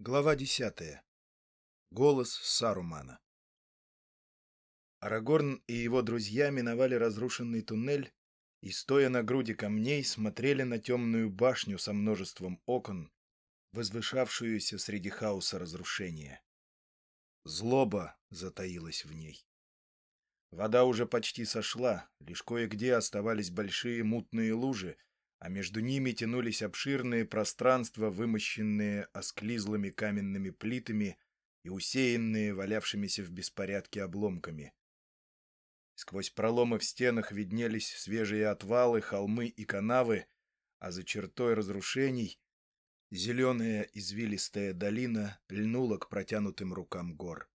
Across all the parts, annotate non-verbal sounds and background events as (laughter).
Глава десятая. Голос Сарумана. Арагорн и его друзья миновали разрушенный туннель и, стоя на груди камней, смотрели на темную башню со множеством окон, возвышавшуюся среди хаоса разрушения. Злоба затаилась в ней. Вода уже почти сошла, лишь кое-где оставались большие мутные лужи, а между ними тянулись обширные пространства, вымощенные осклизлыми каменными плитами и усеянные валявшимися в беспорядке обломками. Сквозь проломы в стенах виднелись свежие отвалы, холмы и канавы, а за чертой разрушений зеленая извилистая долина льнула к протянутым рукам гор.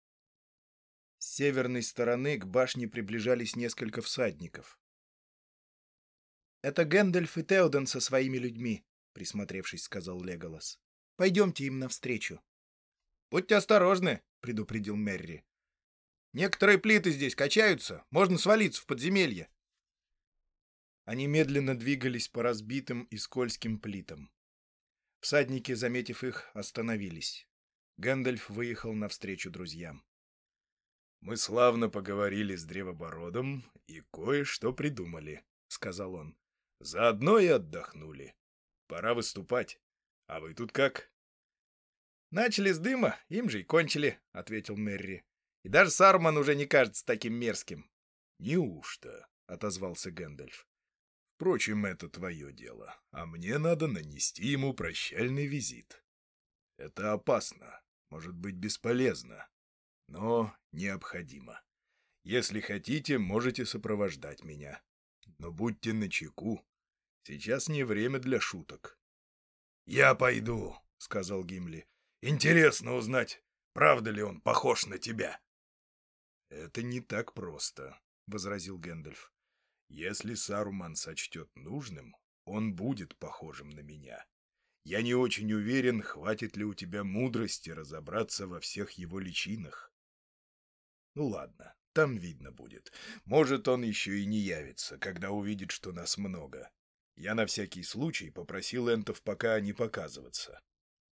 С северной стороны к башне приближались несколько всадников. «Это Гэндальф и Теоден со своими людьми», — присмотревшись, сказал Леголас. «Пойдемте им навстречу». «Будьте осторожны», — предупредил Мерри. «Некоторые плиты здесь качаются, можно свалиться в подземелье». Они медленно двигались по разбитым и скользким плитам. Всадники, заметив их, остановились. Гэндальф выехал навстречу друзьям. «Мы славно поговорили с Древобородом и кое-что придумали», — сказал он. Заодно и отдохнули. Пора выступать. А вы тут как? — Начали с дыма, им же и кончили, — ответил Мерри. — И даже Сарман уже не кажется таким мерзким. — Неужто? — отозвался Гэндальф. — Впрочем, это твое дело, а мне надо нанести ему прощальный визит. Это опасно, может быть бесполезно, но необходимо. Если хотите, можете сопровождать меня. Но будьте начеку. Сейчас не время для шуток. — Я пойду, — сказал Гимли. — Интересно узнать, правда ли он похож на тебя. — Это не так просто, — возразил Гэндальф. — Если Саруман сочтет нужным, он будет похожим на меня. Я не очень уверен, хватит ли у тебя мудрости разобраться во всех его личинах. Ну ладно, там видно будет. Может, он еще и не явится, когда увидит, что нас много. Я на всякий случай попросил энтов пока не показываться.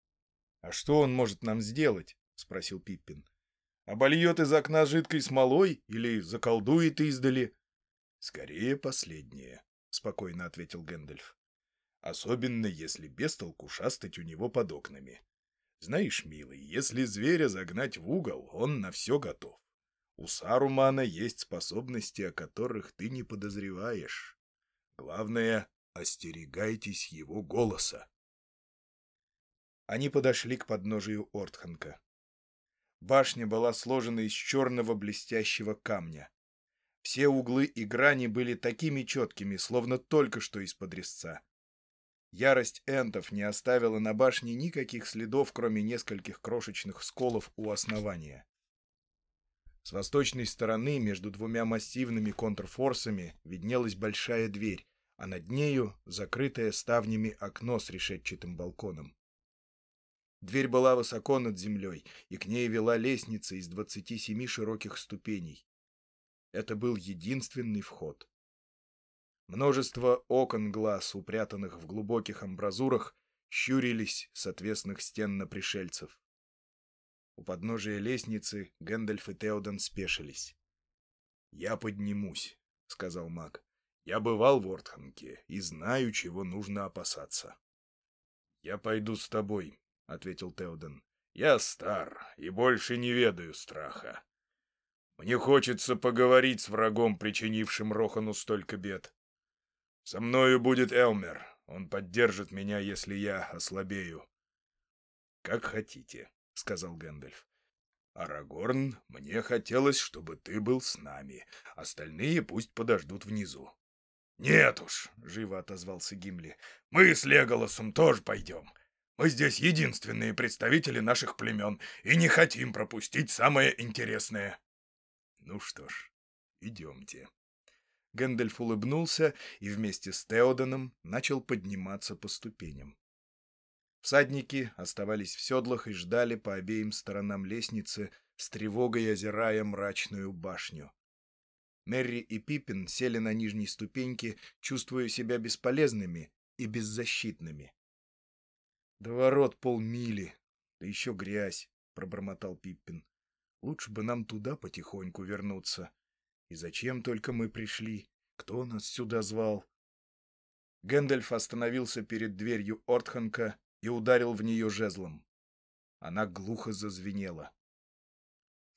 — А что он может нам сделать? — спросил Пиппин. — Обольет из окна жидкой смолой или заколдует издали? — Скорее последнее, — спокойно ответил Гэндальф. — Особенно, если бестолку шастать у него под окнами. Знаешь, милый, если зверя загнать в угол, он на все готов. У Сарумана есть способности, о которых ты не подозреваешь. Главное, Остерегайтесь его голоса. Они подошли к подножию Ортханка. Башня была сложена из черного блестящего камня. Все углы и грани были такими четкими, словно только что из-под резца. Ярость энтов не оставила на башне никаких следов, кроме нескольких крошечных сколов у основания. С восточной стороны, между двумя массивными контрфорсами, виднелась большая дверь, а над нею закрытое ставнями окно с решетчатым балконом. Дверь была высоко над землей, и к ней вела лестница из двадцати семи широких ступеней. Это был единственный вход. Множество окон глаз, упрятанных в глубоких амбразурах, щурились с отвесных стен на пришельцев. У подножия лестницы Гэндальф и Теоден спешились. — Я поднимусь, — сказал маг. Я бывал в Ортханке и знаю, чего нужно опасаться. — Я пойду с тобой, — ответил Теоден. — Я стар и больше не ведаю страха. Мне хочется поговорить с врагом, причинившим Рохану столько бед. Со мною будет Элмер. Он поддержит меня, если я ослабею. — Как хотите, — сказал Гэндальф. — Арагорн, мне хотелось, чтобы ты был с нами. Остальные пусть подождут внизу. «Нет уж», — живо отозвался Гимли, — «мы с Леголосом тоже пойдем. Мы здесь единственные представители наших племен и не хотим пропустить самое интересное». «Ну что ж, идемте». Гэндальф улыбнулся и вместе с Теоданом начал подниматься по ступеням. Всадники оставались в седлах и ждали по обеим сторонам лестницы, с тревогой озирая мрачную башню. Мерри и Пиппин сели на нижней ступеньке, чувствуя себя бесполезными и беззащитными. «До ворот полмили», Да еще грязь, — пробормотал Пиппин. Лучше бы нам туда потихоньку вернуться. И зачем только мы пришли? Кто нас сюда звал? Гэндальф остановился перед дверью Ортханка и ударил в нее жезлом. Она глухо зазвенела.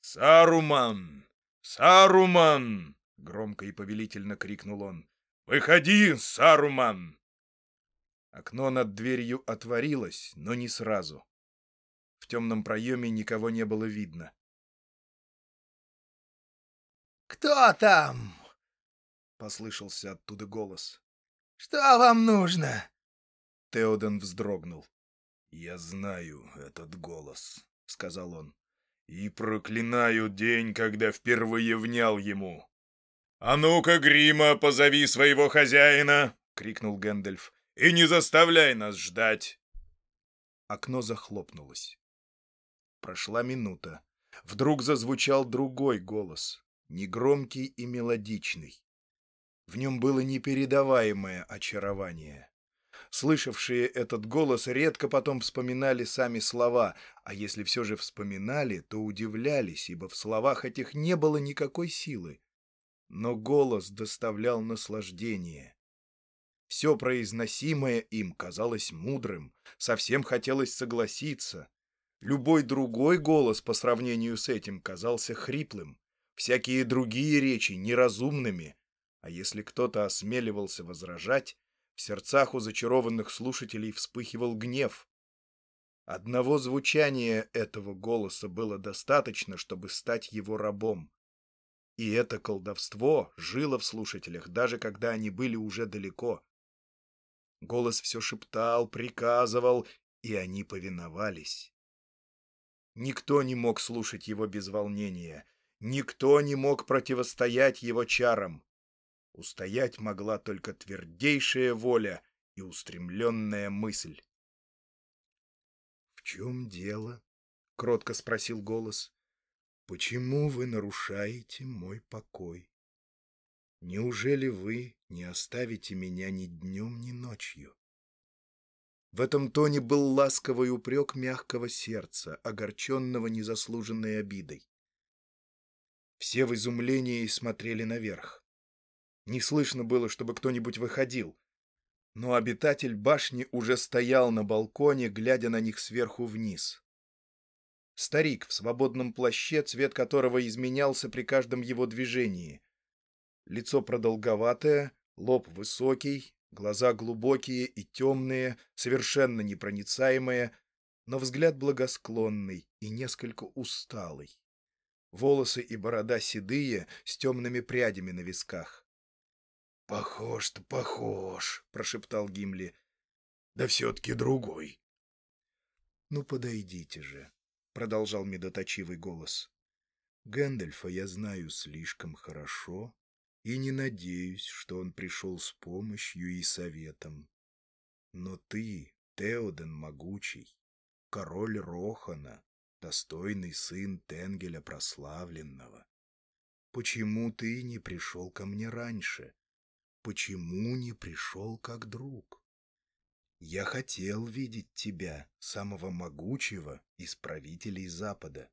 «Саруман! Саруман!» — громко и повелительно крикнул он. «Выходи, Саруман!» Окно над дверью отворилось, но не сразу. В темном проеме никого не было видно. «Кто там?» — послышался оттуда голос. «Что вам нужно?» Теоден вздрогнул. «Я знаю этот голос», — сказал он, — «и проклинаю день, когда впервые внял ему». «А ну-ка, Грима, позови своего хозяина!» — крикнул Гэндальф. «И не заставляй нас ждать!» Окно захлопнулось. Прошла минута. Вдруг зазвучал другой голос, негромкий и мелодичный. В нем было непередаваемое очарование. Слышавшие этот голос редко потом вспоминали сами слова, а если все же вспоминали, то удивлялись, ибо в словах этих не было никакой силы. Но голос доставлял наслаждение. Все произносимое им казалось мудрым, совсем хотелось согласиться. Любой другой голос по сравнению с этим казался хриплым, всякие другие речи неразумными, а если кто-то осмеливался возражать, в сердцах у зачарованных слушателей вспыхивал гнев. Одного звучания этого голоса было достаточно, чтобы стать его рабом. И это колдовство жило в слушателях, даже когда они были уже далеко. Голос все шептал, приказывал, и они повиновались. Никто не мог слушать его без волнения, никто не мог противостоять его чарам. Устоять могла только твердейшая воля и устремленная мысль. — В чем дело? — кротко спросил голос. — Почему вы нарушаете мой покой? Неужели вы не оставите меня ни днем, ни ночью? В этом тоне был ласковый упрек мягкого сердца, огорченного незаслуженной обидой. Все в изумлении смотрели наверх. Не слышно было, чтобы кто-нибудь выходил. Но обитатель башни уже стоял на балконе, глядя на них сверху вниз. Старик в свободном плаще, цвет которого изменялся при каждом его движении. Лицо продолговатое, лоб высокий, глаза глубокие и темные, совершенно непроницаемые, но взгляд благосклонный и несколько усталый. Волосы и борода седые, с темными прядями на висках. «Похож-то похож», — прошептал Гимли. «Да все-таки другой». «Ну, подойдите же», — продолжал медоточивый голос. «Гэндальфа я знаю слишком хорошо и не надеюсь, что он пришел с помощью и советом. Но ты, Теоден Могучий, король Рохана, достойный сын Тенгеля Прославленного. Почему ты не пришел ко мне раньше?» Почему не пришел как друг? Я хотел видеть тебя, самого могучего из правителей Запада,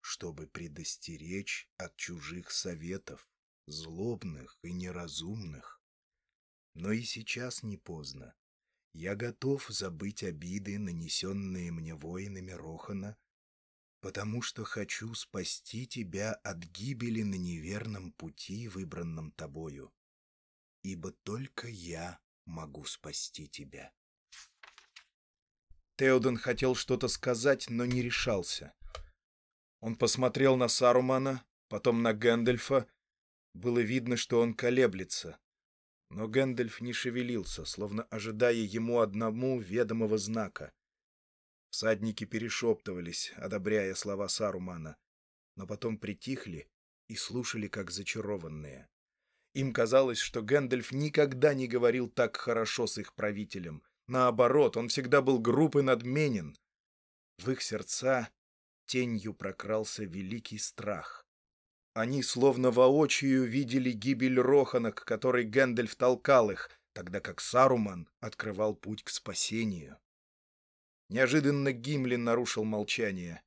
чтобы предостеречь от чужих советов, злобных и неразумных. Но и сейчас не поздно. Я готов забыть обиды, нанесенные мне воинами Рохана, потому что хочу спасти тебя от гибели на неверном пути, выбранном тобою ибо только я могу спасти тебя. Теоден хотел что-то сказать, но не решался. Он посмотрел на Сарумана, потом на Гэндальфа. Было видно, что он колеблется. Но Гэндальф не шевелился, словно ожидая ему одному ведомого знака. Всадники перешептывались, одобряя слова Сарумана, но потом притихли и слушали, как зачарованные. Им казалось, что Гэндальф никогда не говорил так хорошо с их правителем. Наоборот, он всегда был груб и надменен. В их сердца тенью прокрался великий страх. Они словно воочию видели гибель Рохана, к которой Гэндальф толкал их, тогда как Саруман открывал путь к спасению. Неожиданно Гимли нарушил молчание.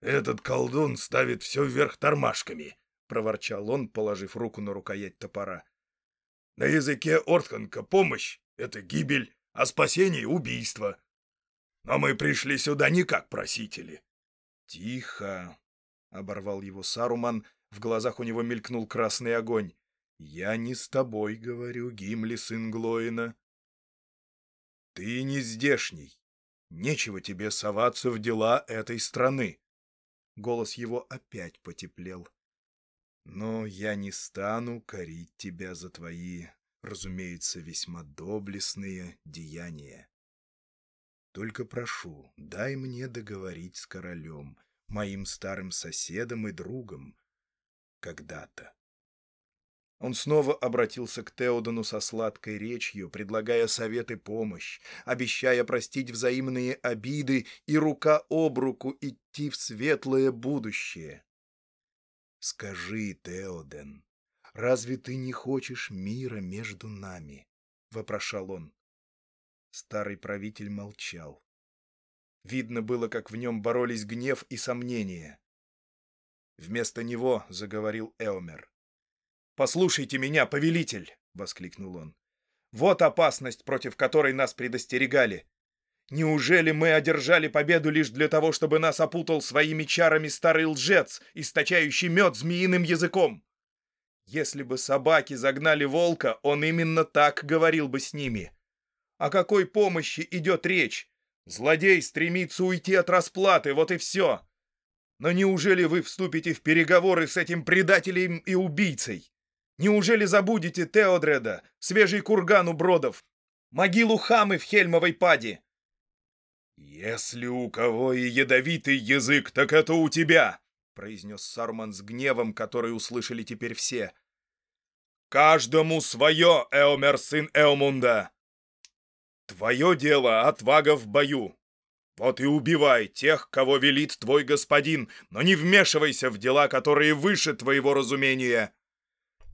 «Этот колдун ставит все вверх тормашками», — проворчал он, положив руку на рукоять топора. «На языке Ортханка помощь — это гибель, а спасение — убийство. Но мы пришли сюда не как просители». «Тихо!» — оборвал его Саруман, в глазах у него мелькнул красный огонь. «Я не с тобой говорю, Гимли, сын Глоина. Ты не здешний. Нечего тебе соваться в дела этой страны». Голос его опять потеплел. «Но я не стану корить тебя за твои, разумеется, весьма доблестные деяния. Только прошу, дай мне договорить с королем, моим старым соседом и другом, когда-то». Он снова обратился к Теодону со сладкой речью, предлагая совет и помощь, обещая простить взаимные обиды и рука об руку идти в светлое будущее. «Скажи, Теоден, разве ты не хочешь мира между нами?» — вопрошал он. Старый правитель молчал. Видно было, как в нем боролись гнев и сомнения. Вместо него заговорил Эомер. «Послушайте меня, повелитель!» — воскликнул он. «Вот опасность, против которой нас предостерегали. Неужели мы одержали победу лишь для того, чтобы нас опутал своими чарами старый лжец, источающий мед змеиным языком? Если бы собаки загнали волка, он именно так говорил бы с ними. О какой помощи идет речь? Злодей стремится уйти от расплаты, вот и все. Но неужели вы вступите в переговоры с этим предателем и убийцей? Неужели забудете Теодреда, свежий курган у бродов, могилу Хамы в Хельмовой паде? «Если у кого и ядовитый язык, так это у тебя!» — произнес Сарман с гневом, который услышали теперь все. «Каждому свое, Эомер, сын Эомунда! Твое дело — отвага в бою. Вот и убивай тех, кого велит твой господин, но не вмешивайся в дела, которые выше твоего разумения!»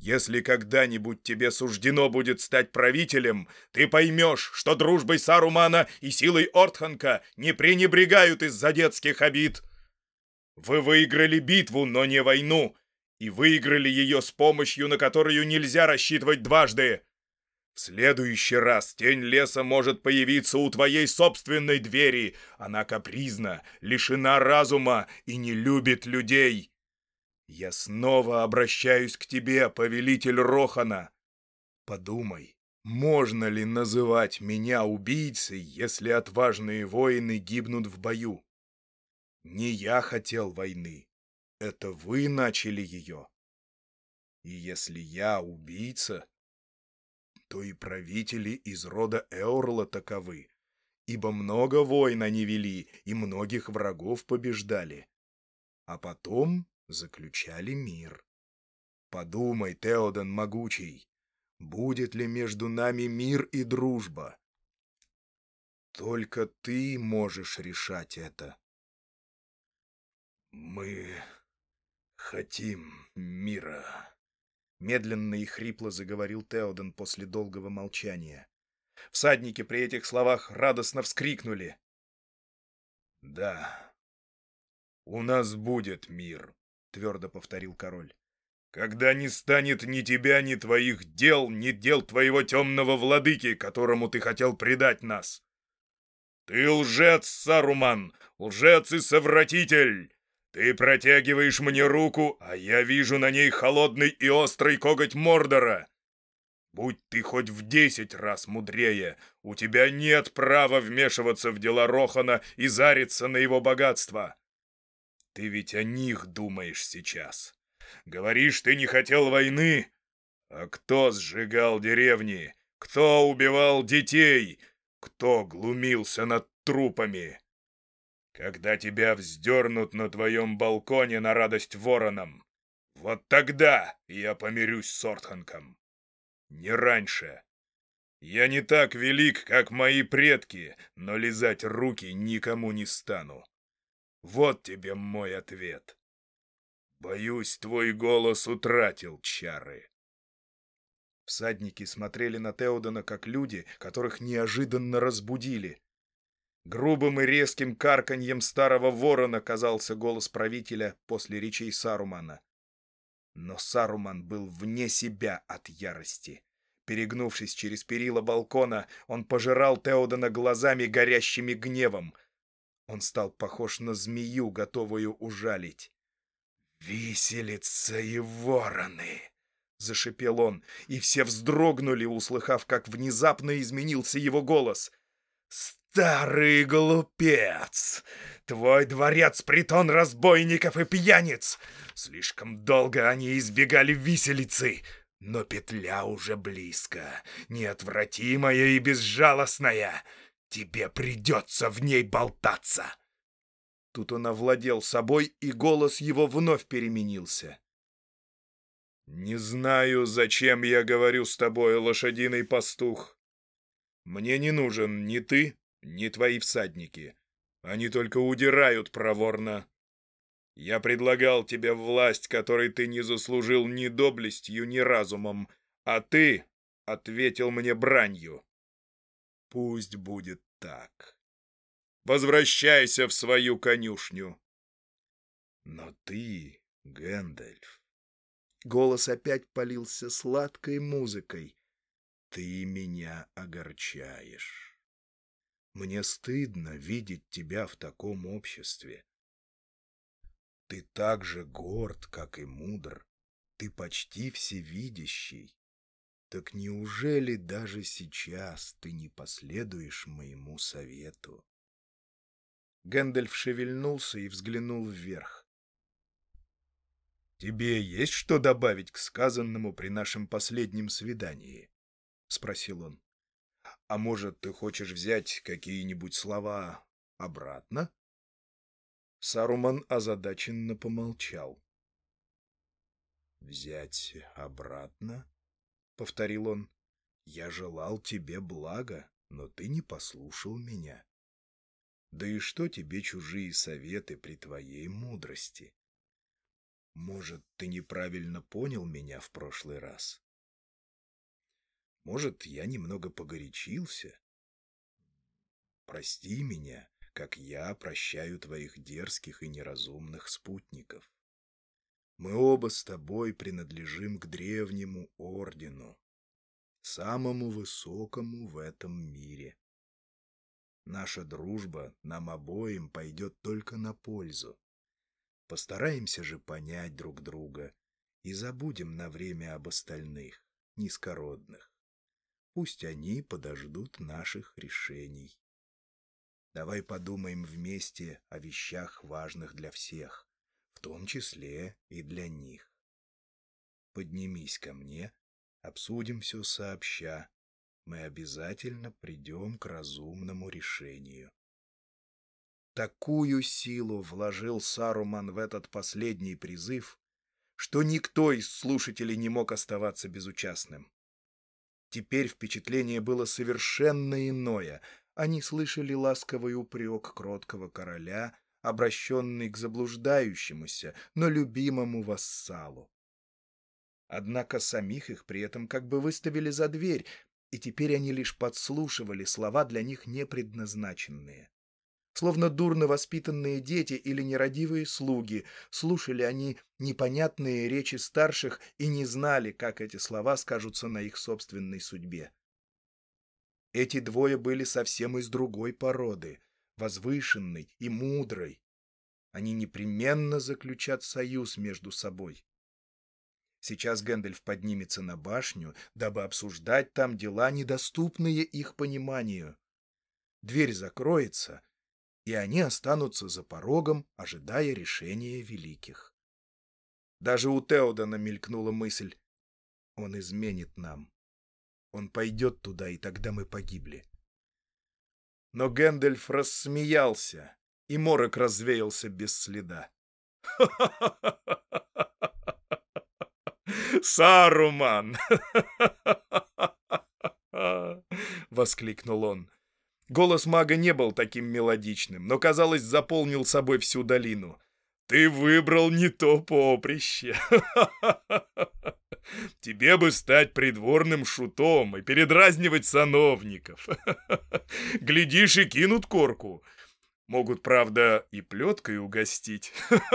Если когда-нибудь тебе суждено будет стать правителем, ты поймешь, что дружбой Сарумана и силой Ортханка не пренебрегают из-за детских обид. Вы выиграли битву, но не войну, и выиграли ее с помощью, на которую нельзя рассчитывать дважды. В следующий раз тень леса может появиться у твоей собственной двери. Она капризна, лишена разума и не любит людей. Я снова обращаюсь к тебе, повелитель Рохана. Подумай, можно ли называть меня убийцей, если отважные воины гибнут в бою? Не я хотел войны, это вы начали ее. И если я убийца, то и правители из рода Эорла таковы, ибо много войн они вели и многих врагов побеждали. А потом заключали мир. Подумай, Теодан Могучий, будет ли между нами мир и дружба? Только ты можешь решать это. Мы хотим мира. Медленно и хрипло заговорил Теодан после долгого молчания. Всадники при этих словах радостно вскрикнули. «Да, у нас будет мир», — твердо повторил король. «Когда не станет ни тебя, ни твоих дел, ни дел твоего темного владыки, которому ты хотел предать нас. Ты лжец, Саруман, лжец и совратитель!» «Ты протягиваешь мне руку, а я вижу на ней холодный и острый коготь Мордора. Будь ты хоть в десять раз мудрее, у тебя нет права вмешиваться в дела Рохана и зариться на его богатство. Ты ведь о них думаешь сейчас. Говоришь, ты не хотел войны? А кто сжигал деревни? Кто убивал детей? Кто глумился над трупами? Когда тебя вздернут на твоем балконе на радость воронам, вот тогда я помирюсь с Ортханком. Не раньше. Я не так велик, как мои предки, но лизать руки никому не стану. Вот тебе мой ответ. Боюсь, твой голос утратил чары. Всадники смотрели на Теодона как люди, которых неожиданно разбудили. Грубым и резким карканьем старого ворона казался голос правителя после речей Сарумана. Но Саруман был вне себя от ярости. Перегнувшись через перила балкона, он пожирал Теодана глазами, горящими гневом. Он стал похож на змею, готовую ужалить. «Виселица и вороны!» — зашипел он, и все вздрогнули, услыхав, как внезапно изменился его голос. «Старый глупец! Твой дворец — притон разбойников и пьяниц! Слишком долго они избегали виселицы, но петля уже близко, неотвратимая и безжалостная. Тебе придется в ней болтаться!» Тут он овладел собой, и голос его вновь переменился. «Не знаю, зачем я говорю с тобой, лошадиный пастух. Мне не нужен ни ты, ни твои всадники. Они только удирают проворно. Я предлагал тебе власть, которой ты не заслужил ни доблестью, ни разумом, а ты ответил мне бранью. Пусть будет так. Возвращайся в свою конюшню. Но ты, Гэндальф... Голос опять полился сладкой музыкой. Ты меня огорчаешь. Мне стыдно видеть тебя в таком обществе. Ты так же горд, как и мудр. Ты почти всевидящий. Так неужели даже сейчас ты не последуешь моему совету? Гэндальф шевельнулся и взглянул вверх. «Тебе есть что добавить к сказанному при нашем последнем свидании?» — спросил он. «А может, ты хочешь взять какие-нибудь слова обратно?» Саруман озадаченно помолчал. «Взять обратно?» — повторил он. «Я желал тебе блага, но ты не послушал меня. Да и что тебе чужие советы при твоей мудрости? Может, ты неправильно понял меня в прошлый раз? Может, я немного погорячился? Прости меня, как я прощаю твоих дерзких и неразумных спутников. Мы оба с тобой принадлежим к древнему ордену, самому высокому в этом мире. Наша дружба нам обоим пойдет только на пользу. Постараемся же понять друг друга и забудем на время об остальных, низкородных. Пусть они подождут наших решений. Давай подумаем вместе о вещах, важных для всех, в том числе и для них. Поднимись ко мне, обсудим все сообща, мы обязательно придем к разумному решению. Такую силу вложил Саруман в этот последний призыв, что никто из слушателей не мог оставаться безучастным. Теперь впечатление было совершенно иное. Они слышали ласковый упрек кроткого короля, обращенный к заблуждающемуся, но любимому вассалу. Однако самих их при этом как бы выставили за дверь, и теперь они лишь подслушивали слова для них не предназначенные. Словно дурно воспитанные дети или нерадивые слуги, слушали они непонятные речи старших и не знали, как эти слова скажутся на их собственной судьбе. Эти двое были совсем из другой породы, возвышенной и мудрой. Они непременно заключат союз между собой. Сейчас Гэндальф поднимется на башню, дабы обсуждать там дела, недоступные их пониманию. Дверь закроется, и они останутся за порогом, ожидая решения великих. Даже у Теодана мелькнула мысль. Он изменит нам. Он пойдет туда, и тогда мы погибли. Но Гэндальф рассмеялся, и морок развеялся без следа. (laughs) Саруман!» (laughs) Воскликнул он. Голос мага не был таким мелодичным, но, казалось, заполнил собой всю долину. «Ты выбрал не то поприще!» (laughs) Тебе бы стать придворным шутом и передразнивать сановников. (laughs) Глядишь и кинут корку. Могут, правда, и плеткой угостить. (laughs)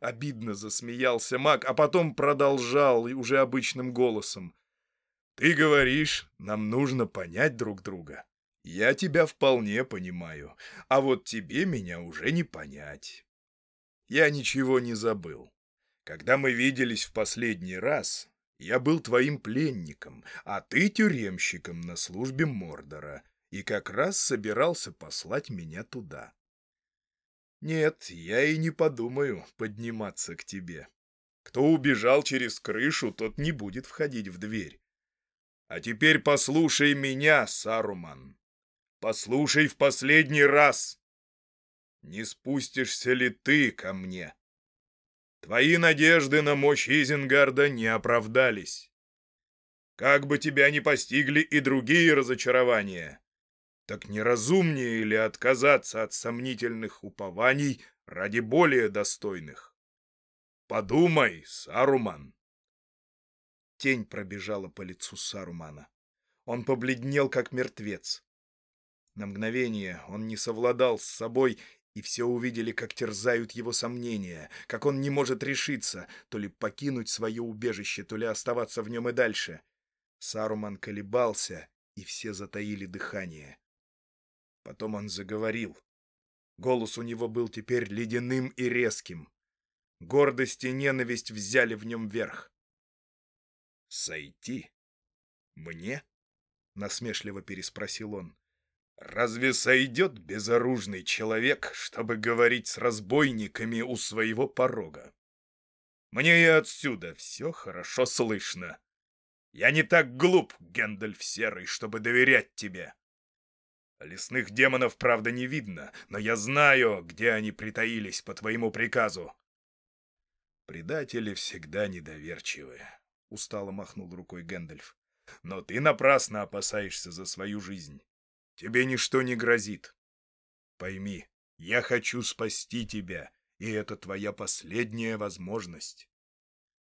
Обидно засмеялся маг, а потом продолжал уже обычным голосом. «Ты говоришь, нам нужно понять друг друга. Я тебя вполне понимаю, а вот тебе меня уже не понять. Я ничего не забыл. Когда мы виделись в последний раз, я был твоим пленником, а ты тюремщиком на службе Мордора, и как раз собирался послать меня туда. Нет, я и не подумаю подниматься к тебе. Кто убежал через крышу, тот не будет входить в дверь. А теперь послушай меня, Саруман. Послушай в последний раз. Не спустишься ли ты ко мне? Твои надежды на мощь Изенгарда не оправдались. Как бы тебя ни постигли и другие разочарования, так неразумнее ли отказаться от сомнительных упований ради более достойных? Подумай, Саруман. Тень пробежала по лицу Сарумана. Он побледнел, как мертвец. На мгновение он не совладал с собой, и все увидели, как терзают его сомнения, как он не может решиться, то ли покинуть свое убежище, то ли оставаться в нем и дальше. Саруман колебался, и все затаили дыхание. Потом он заговорил. Голос у него был теперь ледяным и резким. Гордость и ненависть взяли в нем верх. «Сойти? Мне?» — насмешливо переспросил он. «Разве сойдет безоружный человек, чтобы говорить с разбойниками у своего порога? Мне и отсюда все хорошо слышно. Я не так глуп, Гэндальф Серый, чтобы доверять тебе. Лесных демонов, правда, не видно, но я знаю, где они притаились по твоему приказу. Предатели всегда недоверчивы, — устало махнул рукой Гэндальф. Но ты напрасно опасаешься за свою жизнь. Тебе ничто не грозит. Пойми, я хочу спасти тебя, и это твоя последняя возможность.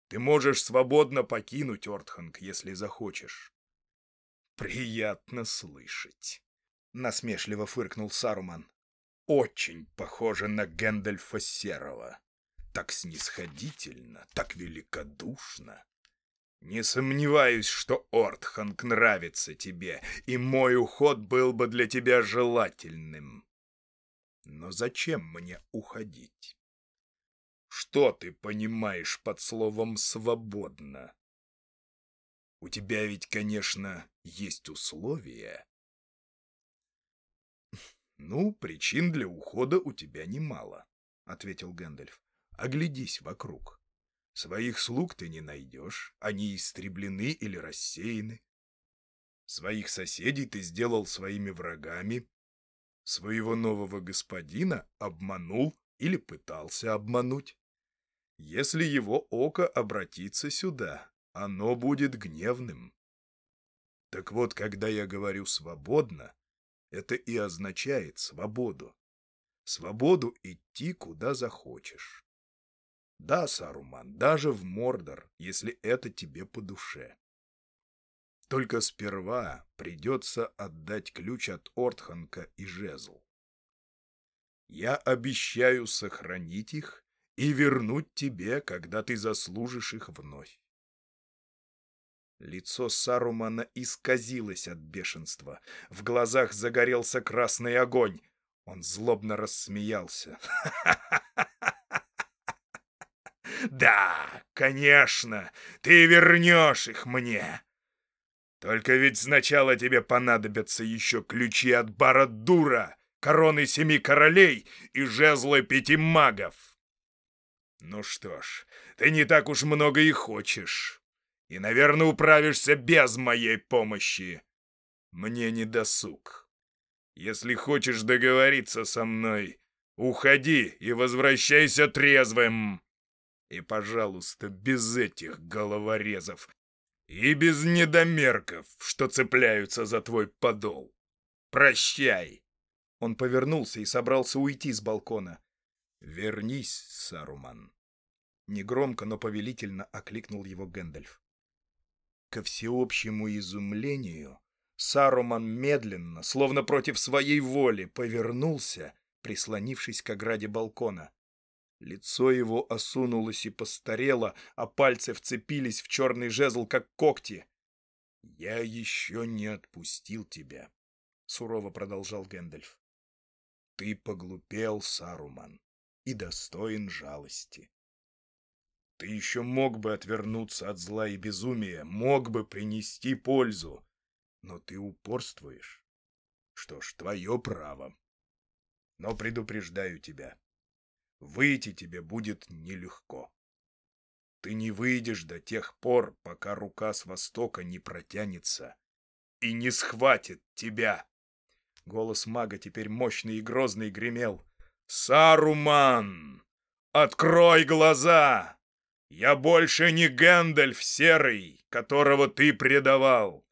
Ты можешь свободно покинуть Ортханг, если захочешь. Приятно слышать насмешливо фыркнул Саруман. Очень похоже на Гэндальфа Серого. Так снисходительно, так великодушно. Не сомневаюсь, что Ортханг нравится тебе, и мой уход был бы для тебя желательным. Но зачем мне уходить? Что ты понимаешь под словом «свободно»? У тебя ведь, конечно, есть условия. «Ну, причин для ухода у тебя немало», — ответил Гэндальф. «Оглядись вокруг. Своих слуг ты не найдешь, они истреблены или рассеяны. Своих соседей ты сделал своими врагами. Своего нового господина обманул или пытался обмануть. Если его око обратится сюда, оно будет гневным. Так вот, когда я говорю «свободно», это и означает свободу. Свободу идти куда захочешь. Да, Саруман, даже в Мордор, если это тебе по душе. Только сперва придется отдать ключ от Ортханка и жезл. Я обещаю сохранить их и вернуть тебе, когда ты заслужишь их вновь. Лицо Сарумана исказилось от бешенства. В глазах загорелся красный огонь. Он злобно рассмеялся. (laughs) «Да, конечно, ты вернешь их мне. Только ведь сначала тебе понадобятся еще ключи от Барадура, короны семи королей и жезлы пяти магов. Ну что ж, ты не так уж много и хочешь и, наверное, управишься без моей помощи. Мне не досуг. Если хочешь договориться со мной, уходи и возвращайся трезвым. И, пожалуйста, без этих головорезов и без недомерков, что цепляются за твой подол. Прощай!» Он повернулся и собрался уйти с балкона. «Вернись, Саруман. Негромко, но повелительно окликнул его Гэндальф. Ко всеобщему изумлению Саруман медленно, словно против своей воли, повернулся, прислонившись к ограде балкона. Лицо его осунулось и постарело, а пальцы вцепились в черный жезл, как когти. «Я еще не отпустил тебя», — сурово продолжал Гэндальф. «Ты поглупел, Саруман, и достоин жалости. Ты еще мог бы отвернуться от зла и безумия, мог бы принести пользу, но ты упорствуешь. Что ж, твое право. Но предупреждаю тебя, выйти тебе будет нелегко. Ты не выйдешь до тех пор, пока рука с востока не протянется и не схватит тебя. Голос мага теперь мощный и грозный гремел. «Саруман! Открой глаза! Я больше не Гэндальф Серый, которого ты предавал.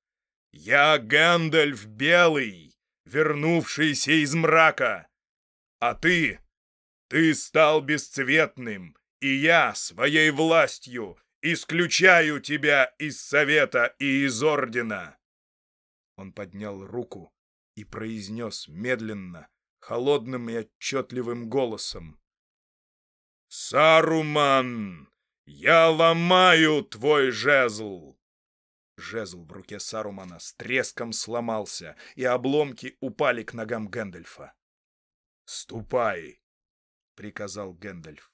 Я Гэндальф Белый, вернувшийся из мрака. А ты, ты стал бесцветным, и я своей властью исключаю тебя из Совета и из Ордена. Он поднял руку и произнес медленно, холодным и отчетливым голосом. «Саруман!» «Я ломаю твой жезл!» Жезл в руке Сарумана с треском сломался, и обломки упали к ногам Гэндальфа. «Ступай!» — приказал Гэндальф.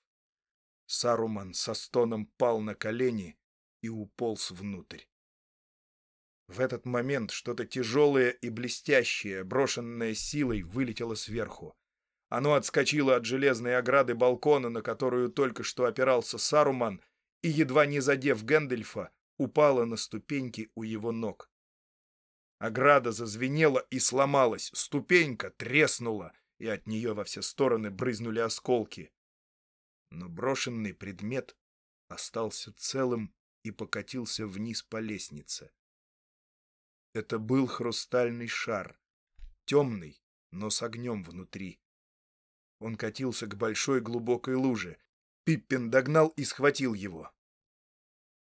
Саруман со стоном пал на колени и уполз внутрь. В этот момент что-то тяжелое и блестящее, брошенное силой, вылетело сверху. Оно отскочило от железной ограды балкона, на которую только что опирался Саруман, и, едва не задев Гэндальфа, упало на ступеньки у его ног. Ограда зазвенела и сломалась, ступенька треснула, и от нее во все стороны брызнули осколки. Но брошенный предмет остался целым и покатился вниз по лестнице. Это был хрустальный шар, темный, но с огнем внутри. Он катился к большой глубокой луже. Пиппин догнал и схватил его.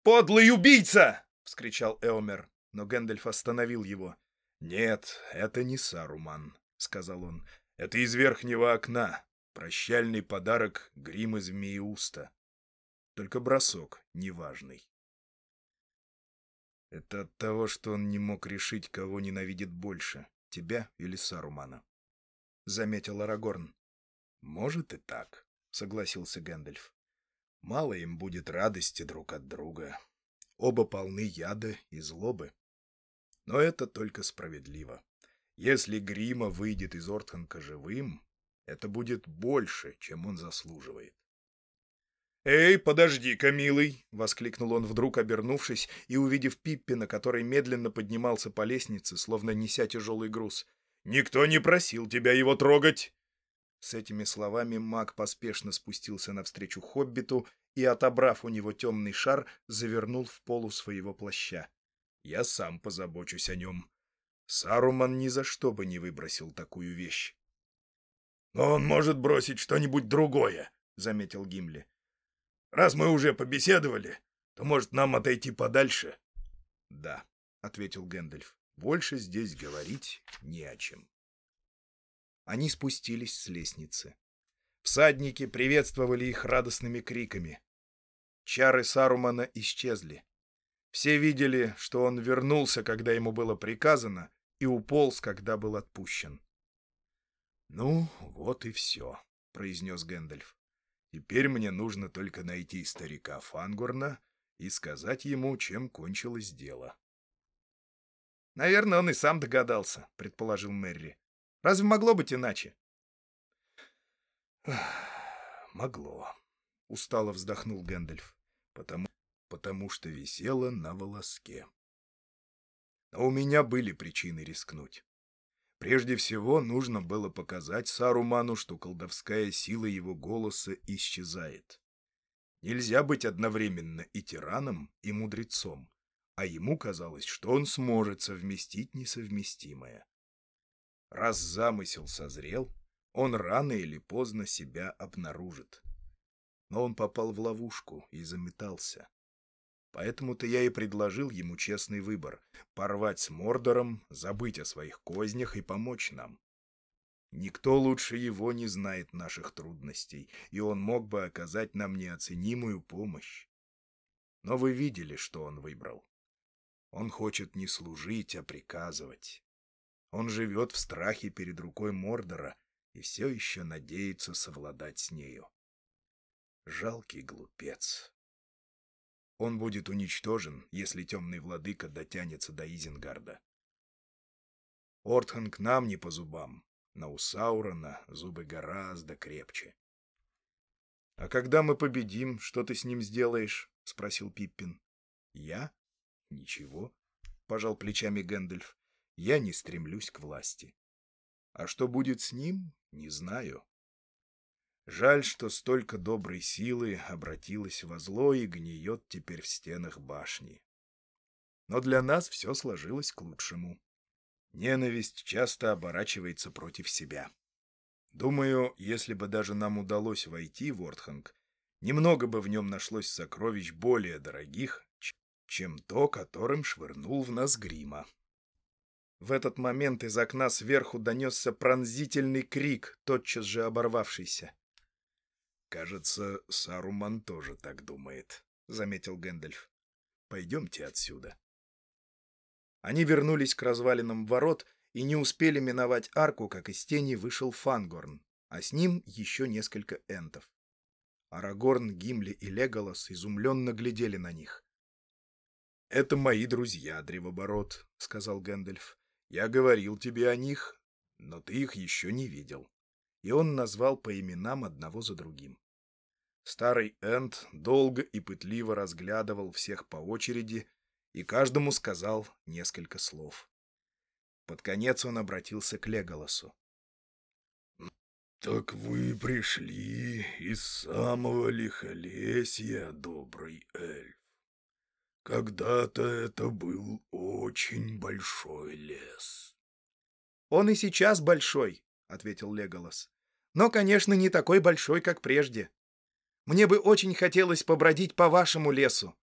«Подлый убийца!» — вскричал Эомер, но Гэндальф остановил его. «Нет, это не Саруман», — сказал он. «Это из верхнего окна. Прощальный подарок Гримы Змеиуста. Только бросок неважный». «Это от того, что он не мог решить, кого ненавидит больше, тебя или Сарумана», — заметил Арагорн. «Может и так», — согласился Гэндальф. «Мало им будет радости друг от друга. Оба полны яда и злобы. Но это только справедливо. Если Грима выйдет из Ортханка живым, это будет больше, чем он заслуживает». «Эй, подожди-ка, милый!» — воскликнул он вдруг, обернувшись и увидев Пиппина, который медленно поднимался по лестнице, словно неся тяжелый груз. «Никто не просил тебя его трогать!» С этими словами маг поспешно спустился навстречу хоббиту и, отобрав у него темный шар, завернул в полу своего плаща. «Я сам позабочусь о нем. Саруман ни за что бы не выбросил такую вещь». «Но он может бросить что-нибудь другое», — заметил Гимли. «Раз мы уже побеседовали, то, может, нам отойти подальше?» «Да», — ответил Гэндальф. «Больше здесь говорить не о чем». Они спустились с лестницы. Всадники приветствовали их радостными криками. Чары Сарумана исчезли. Все видели, что он вернулся, когда ему было приказано, и уполз, когда был отпущен. «Ну, вот и все», — произнес Гэндальф. «Теперь мне нужно только найти старика Фангурна и сказать ему, чем кончилось дело». «Наверное, он и сам догадался», — предположил Мэри. Разве могло быть иначе? «Могло», — устало вздохнул Гэндальф, потому, потому что висело на волоске. Но у меня были причины рискнуть. Прежде всего, нужно было показать Саруману, что колдовская сила его голоса исчезает. Нельзя быть одновременно и тираном, и мудрецом, а ему казалось, что он сможет совместить несовместимое. Раз замысел созрел, он рано или поздно себя обнаружит. но он попал в ловушку и заметался. Поэтому-то я и предложил ему честный выбор — порвать с Мордором, забыть о своих кознях и помочь нам. Никто лучше его не знает наших трудностей, и он мог бы оказать нам неоценимую помощь. Но вы видели, что он выбрал. Он хочет не служить, а приказывать. Он живет в страхе перед рукой Мордора и все еще надеется совладать с нею. Жалкий глупец. Он будет уничтожен, если темный владыка дотянется до Изенгарда. Ортхан нам не по зубам, но у Саурона зубы гораздо крепче. — А когда мы победим, что ты с ним сделаешь? — спросил Пиппин. — Я? — Ничего, — пожал плечами Гэндальф. — Я не стремлюсь к власти. А что будет с ним, не знаю. Жаль, что столько доброй силы обратилось во зло и гниет теперь в стенах башни. Но для нас все сложилось к лучшему. Ненависть часто оборачивается против себя. Думаю, если бы даже нам удалось войти в Ортханг, немного бы в нем нашлось сокровищ более дорогих, чем то, которым швырнул в нас грима. В этот момент из окна сверху донесся пронзительный крик, тотчас же оборвавшийся. «Кажется, Саруман тоже так думает», — заметил Гэндальф. «Пойдемте отсюда». Они вернулись к развалинам ворот и не успели миновать арку, как из тени вышел Фангорн, а с ним еще несколько энтов. Арагорн, Гимли и Леголас изумленно глядели на них. «Это мои друзья, Древоборот», — сказал Гэндальф. «Я говорил тебе о них, но ты их еще не видел» и он назвал по именам одного за другим. Старый Энд долго и пытливо разглядывал всех по очереди и каждому сказал несколько слов. Под конец он обратился к Леголосу. «Так вы пришли из самого лихолесья, добрый эльф. Когда-то это был очень большой лес». «Он и сейчас большой», — ответил Леголас. «Но, конечно, не такой большой, как прежде. Мне бы очень хотелось побродить по вашему лесу.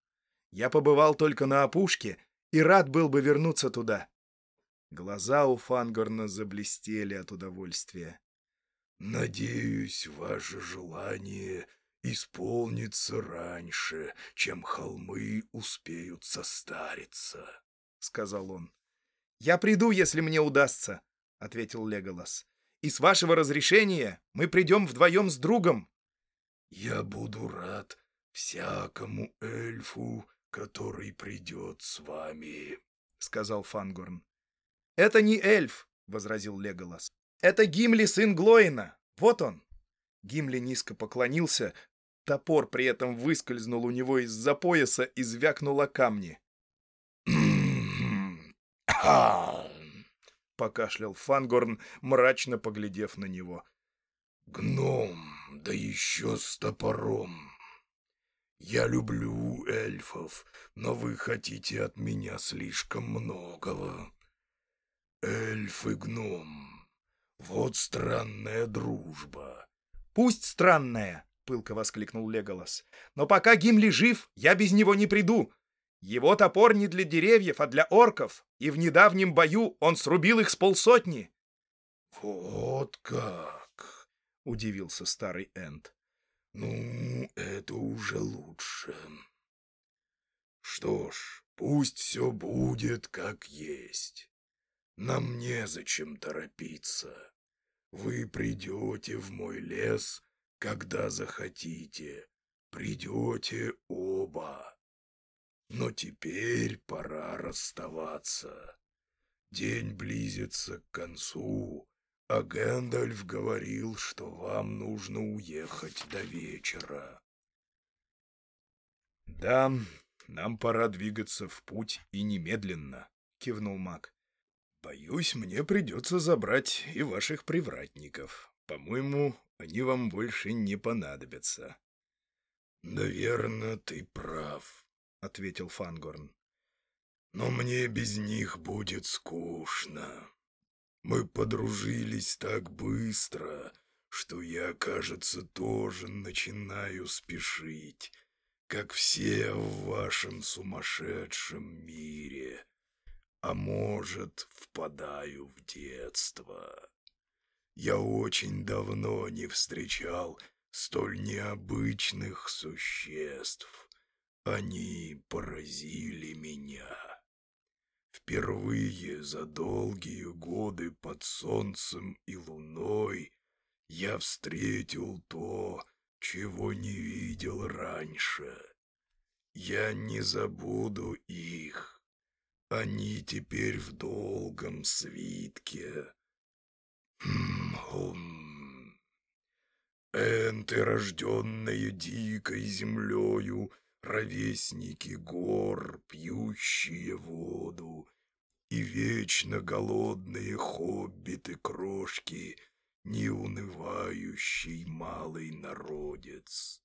Я побывал только на опушке и рад был бы вернуться туда». Глаза у Фангорна заблестели от удовольствия. «Надеюсь, ваше желание исполнится раньше, чем холмы успеют состариться», — сказал он. «Я приду, если мне удастся», — ответил Леголас и с вашего разрешения мы придем вдвоем с другом». «Я буду рад всякому эльфу, который придет с вами», — сказал Фангорн. «Это не эльф», — возразил Леголас. «Это Гимли, сын Глоина. Вот он». Гимли низко поклонился, топор при этом выскользнул у него из-за пояса и звякнул о камни. (clears throat) — покашлял Фангорн, мрачно поглядев на него. «Гном, да еще с топором. Я люблю эльфов, но вы хотите от меня слишком многого. Эльф и гном. Вот странная дружба». «Пусть странная!» — пылко воскликнул Леголас. «Но пока Гимли жив, я без него не приду. Его топор не для деревьев, а для орков, и в недавнем бою он срубил их с полсотни. — Вот как! — удивился старый Энд. — Ну, это уже лучше. Что ж, пусть все будет как есть. Нам незачем торопиться. Вы придете в мой лес, когда захотите. Придете оба. Но теперь пора расставаться. День близится к концу, а Гэндальф говорил, что вам нужно уехать до вечера. — Да, нам пора двигаться в путь и немедленно, — кивнул маг. — Боюсь, мне придется забрать и ваших привратников. По-моему, они вам больше не понадобятся. — Наверное, ты прав, — ответил Фангорн. «Но мне без них будет скучно. Мы подружились так быстро, что я, кажется, тоже начинаю спешить, как все в вашем сумасшедшем мире, а может, впадаю в детство. Я очень давно не встречал столь необычных существ. Они поразили меня. Впервые за долгие годы под солнцем и луной я встретил то, чего не видел раньше. Я не забуду их. Они теперь в долгом свитке. Хм. Энты, рожденные дикой землею, ровесники гор, пьющие воду, и вечно голодные хоббиты-крошки, неунывающий малый народец.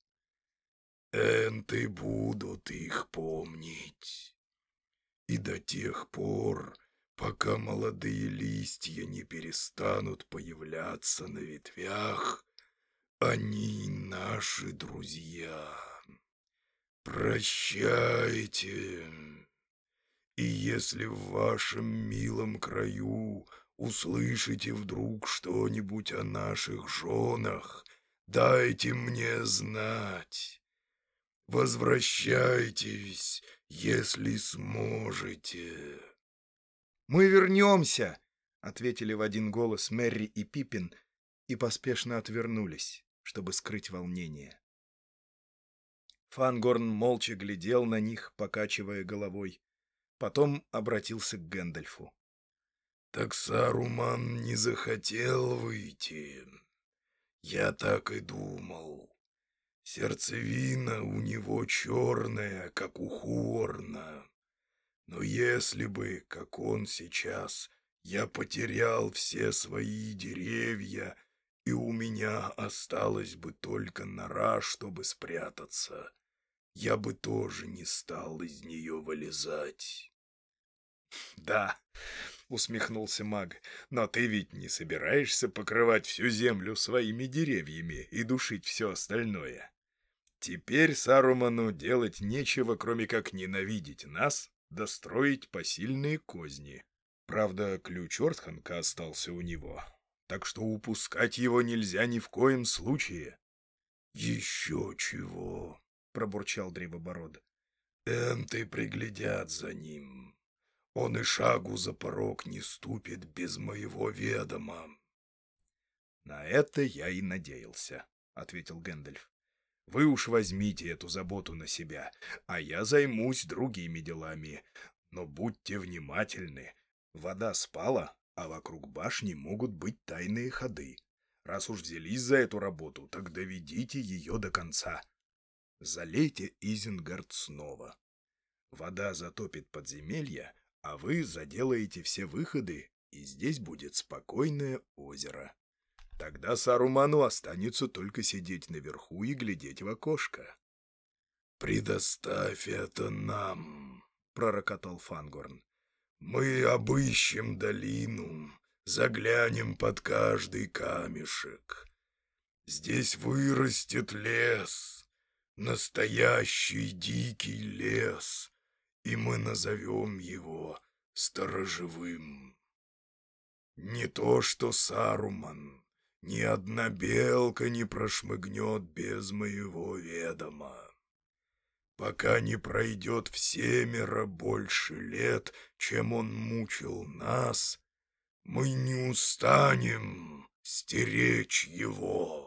Энты будут их помнить. И до тех пор, пока молодые листья не перестанут появляться на ветвях, они наши друзья. Прощайте. И если в вашем милом краю услышите вдруг что-нибудь о наших женах, дайте мне знать. Возвращайтесь, если сможете. «Мы вернемся!» — ответили в один голос Мэри и Пиппин и поспешно отвернулись, чтобы скрыть волнение. Фангорн молча глядел на них, покачивая головой. Потом обратился к Гэндальфу. «Так Саруман не захотел выйти. Я так и думал. Сердцевина у него черная, как у Хорна. Но если бы, как он сейчас, я потерял все свои деревья, и у меня осталась бы только нора, чтобы спрятаться, я бы тоже не стал из нее вылезать. «Да», — усмехнулся маг, — «но ты ведь не собираешься покрывать всю землю своими деревьями и душить все остальное. Теперь Саруману делать нечего, кроме как ненавидеть нас достроить посильные козни. Правда, ключ Ортханка остался у него, так что упускать его нельзя ни в коем случае. — Еще чего, — пробурчал Древобород. — Энты приглядят за ним. Он и шагу за порог не ступит без моего ведома. — На это я и надеялся, — ответил Гэндальф. Вы уж возьмите эту заботу на себя, а я займусь другими делами. Но будьте внимательны. Вода спала, а вокруг башни могут быть тайные ходы. Раз уж взялись за эту работу, так доведите ее до конца. Залейте Изенгард снова. Вода затопит подземелья, а вы заделаете все выходы, и здесь будет спокойное озеро. Тогда Саруману останется только сидеть наверху и глядеть в окошко. «Предоставь это нам», — пророкотал Фангорн. «Мы обыщем долину, заглянем под каждый камешек. Здесь вырастет лес, настоящий дикий лес, и мы назовем его сторожевым. Не то что Саруман». Ни одна белка не прошмыгнет без моего ведома. Пока не пройдет в семеро больше лет, чем он мучил нас, мы не устанем стеречь его.